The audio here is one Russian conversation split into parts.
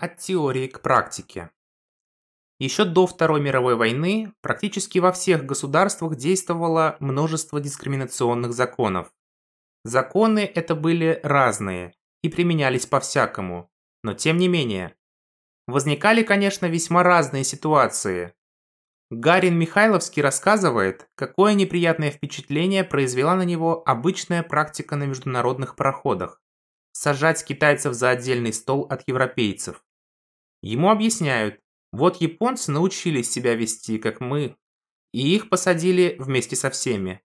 От теории к практике. Еще до Второй мировой войны практически во всех государствах действовало множество дискриминационных законов. Законы это были разные и применялись по-всякому, но тем не менее. Возникали, конечно, весьма разные ситуации. Гарин Михайловский рассказывает, какое неприятное впечатление произвела на него обычная практика на международных пароходах – сажать китайцев за отдельный стол от европейцев. Ему объясняют, вот японцы научились себя вести, как мы, и их посадили вместе со всеми.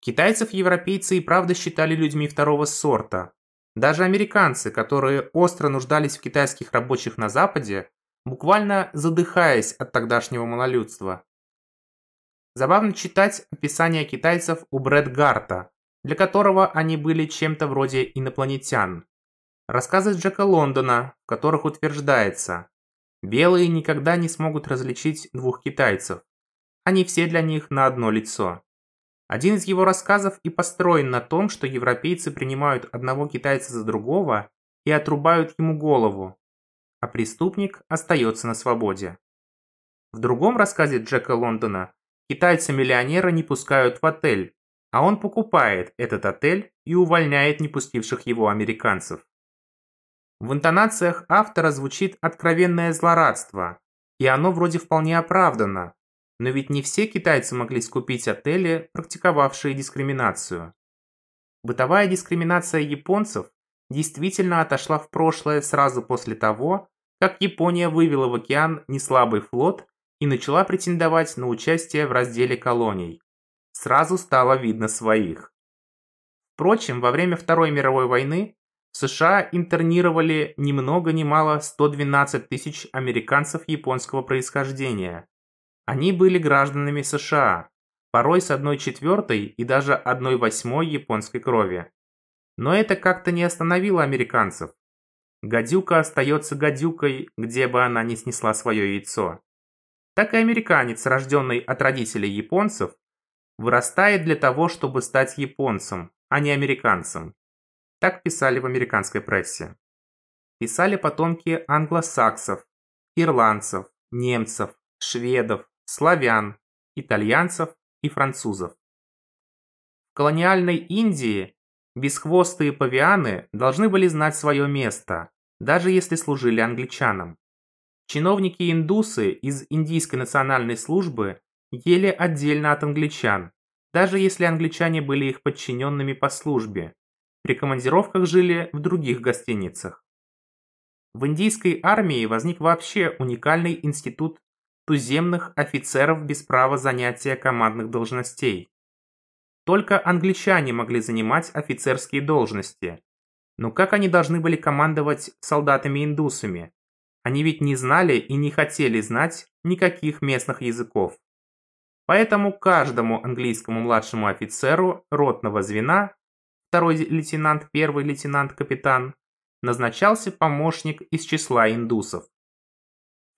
Китайцев европейцы и правда считали людьми второго сорта. Даже американцы, которые остро нуждались в китайских рабочих на Западе, буквально задыхаясь от тогдашнего малолюдства. Забавно читать описание китайцев у Брэд Гарта, для которого они были чем-то вроде инопланетян. Рассказы Джека Лондона, в которых утверждается, белые никогда не смогут различить двух китайцев. Они все для них на одно лицо. Один из его рассказов и построен на том, что европейцы принимают одного китайца за другого и отрубают ему голову, а преступник остается на свободе. В другом рассказе Джека Лондона китайца-миллионера не пускают в отель, а он покупает этот отель и увольняет не пустивших его американцев. В интонациях автора звучит откровенное злорадство, и оно вроде вполне оправдано, но ведь не все китайцы могли скупить отели, практиковавшие дискриминацию. Бытовая дискриминация японцев действительно отошла в прошлое сразу после того, как Япония вывела в океан неслабый флот и начала претендовать на участие в разделе колоний. Сразу стало видно своих. Впрочем, во время Второй мировой войны в США интернировали ни много ни мало 112 тысяч американцев японского происхождения. Они были гражданами США, порой с одной четвертой и даже одной восьмой японской крови. Но это как-то не остановило американцев. Гадюка остается гадюкой, где бы она ни снесла свое яйцо. Так и американец, рожденный от родителей японцев, вырастает для того, чтобы стать японцем, а не американцем. Так писали в американской прессе. Писали потомки англосаксов, ирландцев, немцев, шведов, славян, итальянцев и французов. В колониальной Индии бесхвостые павианы должны были знать свое место, даже если служили англичанам. Чиновники-индусы из Индийской национальной службы ели отдельно от англичан, даже если англичане были их подчиненными по службе, при командировках жили в других гостиницах. В индийской армии возник вообще уникальный институт туземных офицеров без права занятия командных должностей. Только англичане могли занимать офицерские должности. Но как они должны были командовать солдатами-индусами? Они ведь не знали и не хотели знать никаких местных языков. Поэтому каждому английскому младшему офицеру ротного звена второй лейтенант, первый лейтенант, капитан, назначался помощник из числа индусов.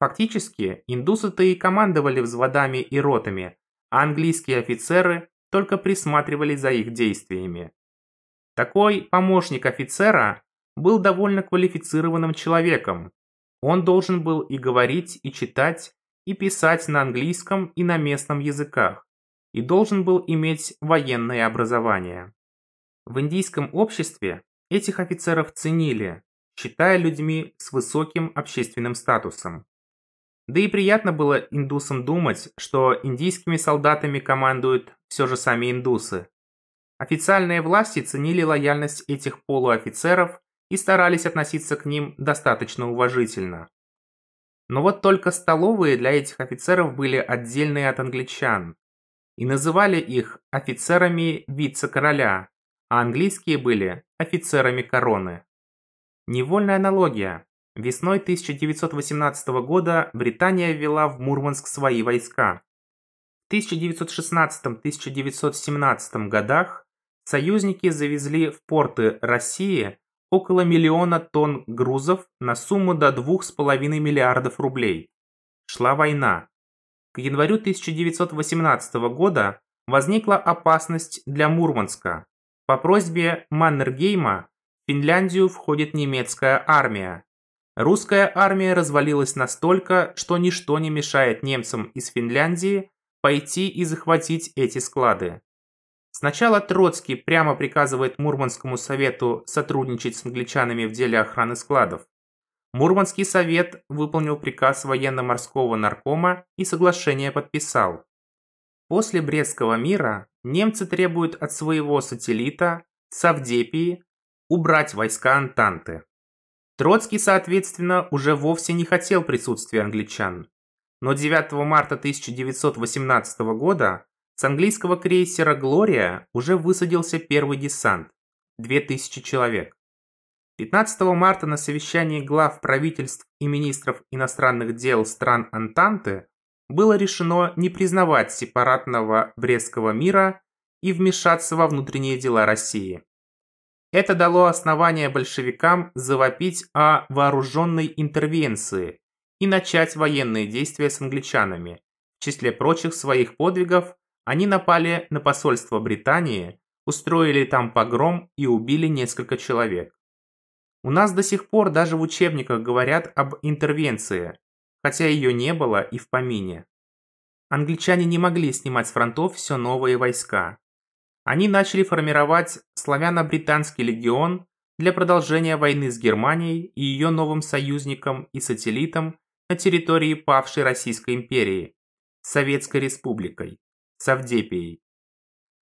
Фактически, индусы-то и командовали взводами и ротами, а английские офицеры только присматривали за их действиями. Такой помощник офицера был довольно квалифицированным человеком. Он должен был и говорить, и читать, и писать на английском и на местном языках, и должен был иметь военное образование. В индийском обществе этих офицеров ценили, считая людьми с высоким общественным статусом. Да и приятно было индусам думать, что индийскими солдатами командуют все же сами индусы. Официальные власти ценили лояльность этих полуофицеров и старались относиться к ним достаточно уважительно. Но вот только столовые для этих офицеров были отдельные от англичан, и называли их офицерами вице-короля, а английские были офицерами короны. Невольная аналогия. Весной 1918 года Британия ввела в Мурманск свои войска. В 1916-1917 годах союзники завезли в порты России около миллиона тонн грузов на сумму до 2,5 миллиардов рублей. Шла война. К январю 1918 года возникла опасность для Мурманска. По просьбе Маннергейма в Финляндию входит немецкая армия. Русская армия развалилась настолько, что ничто не мешает немцам из Финляндии пойти и захватить эти склады. Сначала Троцкий прямо приказывает Мурманскому совету сотрудничать с англичанами в деле охраны складов. Мурманский совет выполнил приказ военно-морского наркома и соглашение подписал. После Брестского мира немцы требуют от своего сателлита, Савдепии, убрать войска Антанты. Троцкий, соответственно, уже вовсе не хотел присутствия англичан. Но 9 марта 1918 года с английского крейсера «Глория» уже высадился первый десант – 2000 человек. 15 марта на совещании глав правительств и министров иностранных дел стран Антанты было решено не признавать сепаратного Брестского мира и вмешаться во внутренние дела России. Это дало основание большевикам завопить о вооруженной интервенции и начать военные действия с англичанами. В числе прочих своих подвигов они напали на посольство Британии, устроили там погром и убили несколько человек. У нас до сих пор даже в учебниках говорят об интервенции, хотя ее не было и в помине. Англичане не могли снимать с фронтов все новые войска. Они начали формировать славяно-британский легион для продолжения войны с Германией и ее новым союзником и сателлитом на территории павшей Российской империи, Советской Республикой, Савдепией.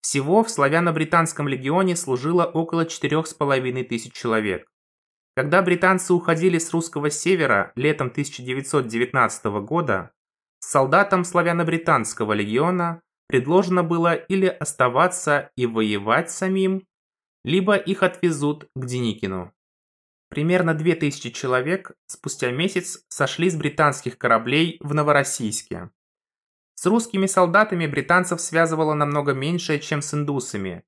Всего в славяно-британском легионе служило около 4,5 тысяч человек. Когда британцы уходили с русского севера летом 1919 года, солдатам славяно-британского легиона предложено было или оставаться и воевать самим, либо их отвезут к Деникину. Примерно 2000 человек спустя месяц сошли с британских кораблей в Новороссийске. С русскими солдатами британцев связывало намного меньше, чем с индусами,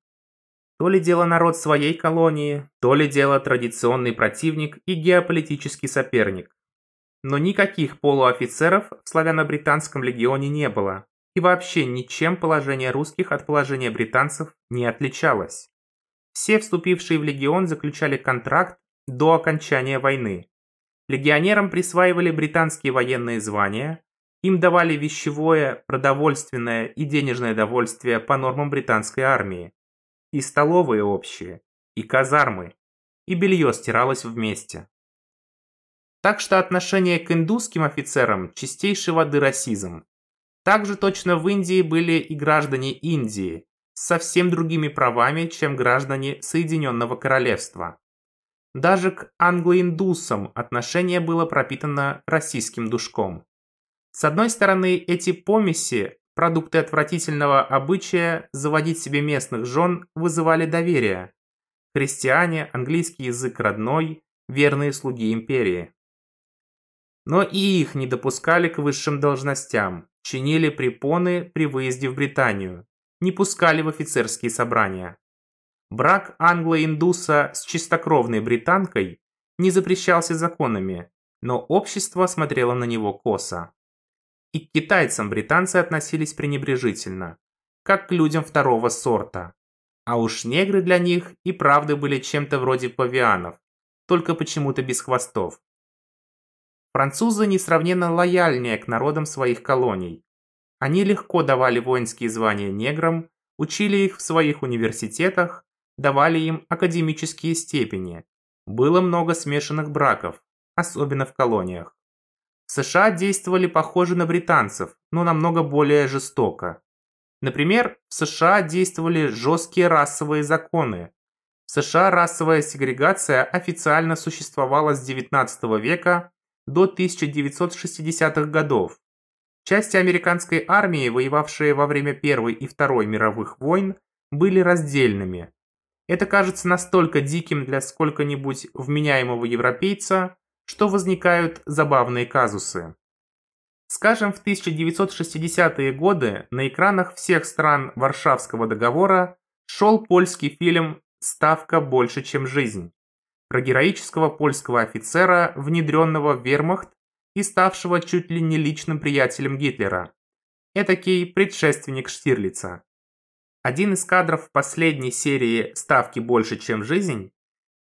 то ли дело народ своей колонии, то ли дело традиционный противник и геополитический соперник. Но никаких полуофицеров в славяно-британском легионе не было, и вообще ничем положение русских от положения британцев не отличалось. Все вступившие в легион заключали контракт до окончания войны. Легионерам присваивали британские военные звания, им давали вещевое, продовольственное и денежное довольствие по нормам британской армии и столовые общие, и казармы, и белье стиралось вместе. Так что отношение к индусским офицерам – чистейшей воды расизм. Также точно в Индии были и граждане Индии с совсем другими правами, чем граждане Соединенного Королевства. Даже к англо-индусам отношение было пропитано российским душком. С одной стороны, эти помеси Продукты отвратительного обычая заводить себе местных жен вызывали доверие. Христиане, английский язык родной, верные слуги империи. Но и их не допускали к высшим должностям, чинили препоны при выезде в Британию, не пускали в офицерские собрания. Брак англо-индуса с чистокровной британкой не запрещался законами, но общество смотрело на него косо. И к китайцам британцы относились пренебрежительно, как к людям второго сорта. А уж негры для них и правда были чем-то вроде павианов, только почему-то без хвостов. Французы несравненно лояльнее к народам своих колоний. Они легко давали воинские звания неграм, учили их в своих университетах, давали им академические степени. Было много смешанных браков, особенно в колониях. США действовали похоже на британцев, но намного более жестоко. Например, в США действовали жесткие расовые законы. В США расовая сегрегация официально существовала с 19 века до 1960-х годов. Части американской армии, воевавшие во время Первой и Второй мировых войн, были раздельными. Это кажется настолько диким для сколько-нибудь вменяемого европейца, что возникают забавные казусы. Скажем, в 1960-е годы на экранах всех стран Варшавского договора шел польский фильм «Ставка больше, чем жизнь» про героического польского офицера, внедренного в вермахт и ставшего чуть ли не личным приятелем Гитлера. Этакий предшественник Штирлица. Один из кадров последней серии «Ставки больше, чем жизнь»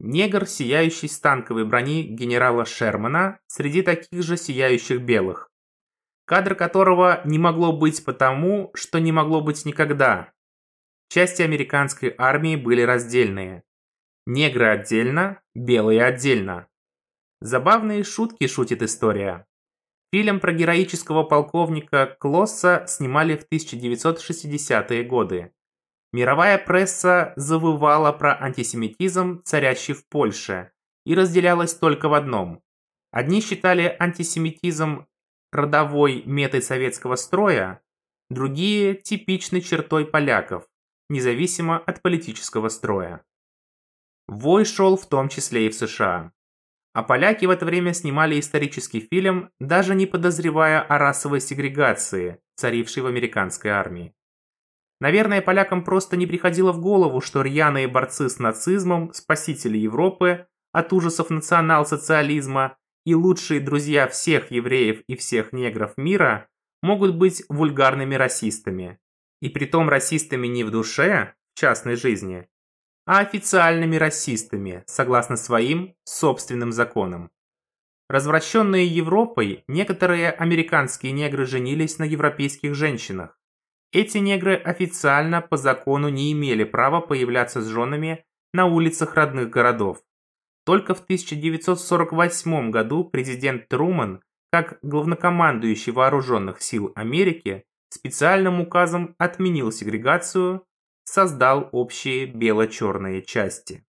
Негр, сияющий с танковой брони генерала Шермана среди таких же сияющих белых. Кадр которого не могло быть потому, что не могло быть никогда. Части американской армии были раздельные. Негры отдельно, белые отдельно. Забавные шутки шутит история. Фильм про героического полковника Клосса снимали в 1960-е годы. Мировая пресса завывала про антисемитизм, царящий в Польше, и разделялась только в одном. Одни считали антисемитизм родовой метой советского строя, другие – типичной чертой поляков, независимо от политического строя. Вой шел в том числе и в США. А поляки в это время снимали исторический фильм, даже не подозревая о расовой сегрегации, царившей в американской армии. Наверное, полякам просто не приходило в голову, что рьяные борцы с нацизмом, спасители Европы от ужасов национал-социализма и лучшие друзья всех евреев и всех негров мира могут быть вульгарными расистами. И притом расистами не в душе, в частной жизни, а официальными расистами, согласно своим собственным законам. Развращенные Европой, некоторые американские негры женились на европейских женщинах. Эти негры официально по закону не имели права появляться с женами на улицах родных городов. Только в 1948 году президент Труман, как главнокомандующий вооруженных сил Америки, специальным указом отменил сегрегацию, создал общие бело-черные части.